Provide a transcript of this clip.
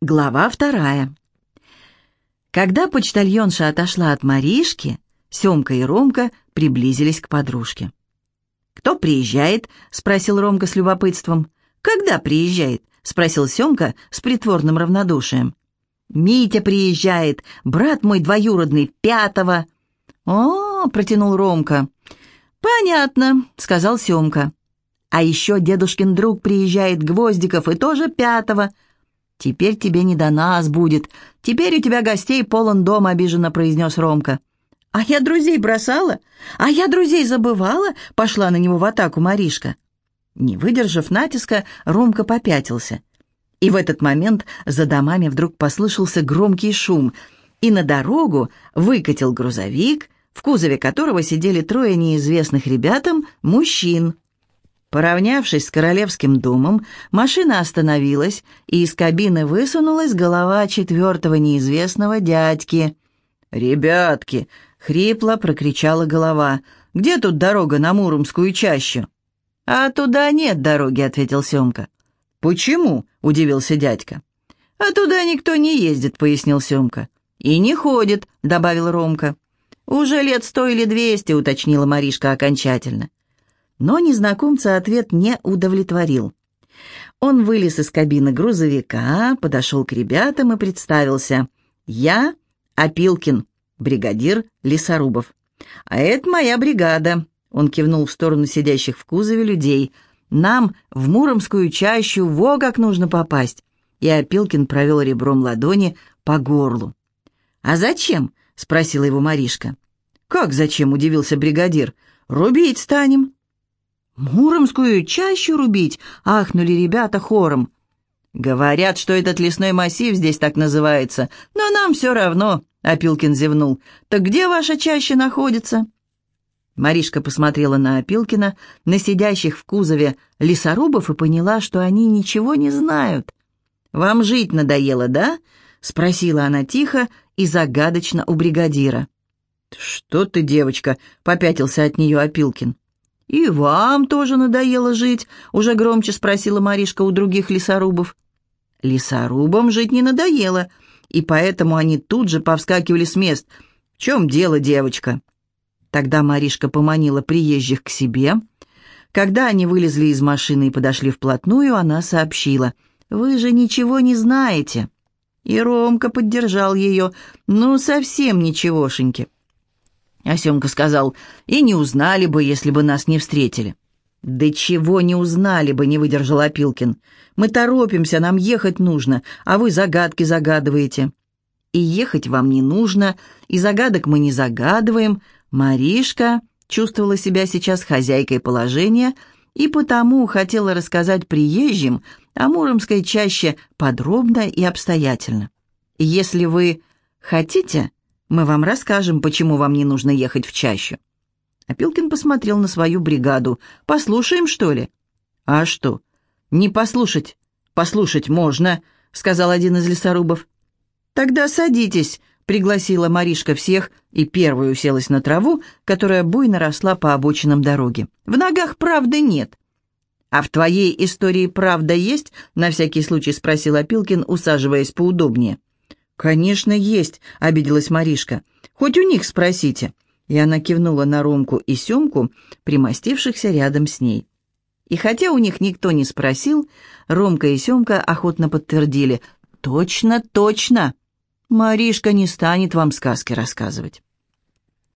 Глава вторая. Когда почтальонша отошла от Маришки, Семка и Ромка приблизились к подружке. «Кто приезжает?» — спросил Ромка с любопытством. «Когда приезжает?» — спросил Семка с притворным равнодушием. «Митя приезжает, брат мой двоюродный, пятого». «О, — протянул Ромка. «Понятно», — сказал Семка. «А еще дедушкин друг приезжает, Гвоздиков, и тоже пятого». «Теперь тебе не до нас будет. Теперь у тебя гостей полон дом», — обиженно произнес Ромка. «А я друзей бросала? А я друзей забывала?» — пошла на него в атаку Маришка. Не выдержав натиска, Ромка попятился. И в этот момент за домами вдруг послышался громкий шум, и на дорогу выкатил грузовик, в кузове которого сидели трое неизвестных ребятам мужчин. Поравнявшись с королевским домом, машина остановилась, и из кабины высунулась голова четвертого неизвестного дядьки. «Ребятки!» — хрипло прокричала голова. «Где тут дорога на Муромскую чащу?» «А туда нет дороги», — ответил Семка. «Почему?» — удивился дядька. «А туда никто не ездит», — пояснил Семка. «И не ходит», — добавил Ромка. «Уже лет сто или двести», — уточнила Маришка окончательно. Но незнакомца ответ не удовлетворил. Он вылез из кабины грузовика, подошел к ребятам и представился. «Я Опилкин, бригадир Лесорубов. А это моя бригада», — он кивнул в сторону сидящих в кузове людей. «Нам в Муромскую чащу во как нужно попасть». И Опилкин провел ребром ладони по горлу. «А зачем?» — спросила его Маришка. «Как зачем?» — удивился бригадир. «Рубить станем». «Муромскую чащу рубить!» — ахнули ребята хором. «Говорят, что этот лесной массив здесь так называется, но нам все равно», — Опилкин зевнул. «Так где ваша чаща находится?» Маришка посмотрела на Опилкина, на сидящих в кузове лесорубов и поняла, что они ничего не знают. «Вам жить надоело, да?» — спросила она тихо и загадочно у бригадира. «Что ты, девочка?» — попятился от нее Опилкин. «И вам тоже надоело жить?» — уже громче спросила Маришка у других лесорубов. Лесорубам жить не надоело, и поэтому они тут же повскакивали с мест. «В чем дело, девочка?» Тогда Маришка поманила приезжих к себе. Когда они вылезли из машины и подошли вплотную, она сообщила. «Вы же ничего не знаете». И Ромка поддержал ее. «Ну, совсем ничегошеньки». А Семка сказал, и не узнали бы, если бы нас не встретили. «Да чего не узнали бы», — не выдержал Опилкин. «Мы торопимся, нам ехать нужно, а вы загадки загадываете». «И ехать вам не нужно, и загадок мы не загадываем». Маришка чувствовала себя сейчас хозяйкой положения и потому хотела рассказать приезжим о Муромской чаще подробно и обстоятельно. «Если вы хотите...» Мы вам расскажем, почему вам не нужно ехать в чащу». Опилкин посмотрел на свою бригаду. «Послушаем, что ли?» «А что? Не послушать. Послушать можно», — сказал один из лесорубов. «Тогда садитесь», — пригласила Маришка всех и первой уселась на траву, которая буйно росла по обочинам дороги. «В ногах правды нет». «А в твоей истории правда есть?» — на всякий случай спросил Опилкин, усаживаясь поудобнее. «Конечно, есть», — обиделась Маришка. «Хоть у них спросите». И она кивнула на Ромку и Семку, примостившихся рядом с ней. И хотя у них никто не спросил, Ромка и Семка охотно подтвердили. «Точно, точно! Маришка не станет вам сказки рассказывать».